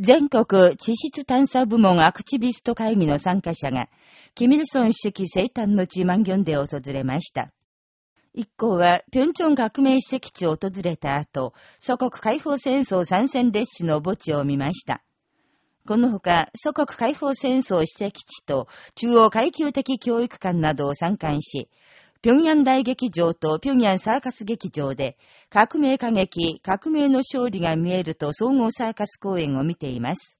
全国地質探査部門アクティビスト会議の参加者が、キミルソン主席生誕の地万ンで訪れました。一行は、ピョンチョン革命史跡地を訪れた後、祖国解放戦争参戦列車の墓地を見ました。このほか、祖国解放戦争史跡地と中央階級的教育館などを参観し、平壌大劇場と平壌サーカス劇場で、革命歌劇、革命の勝利が見えると総合サーカス公演を見ています。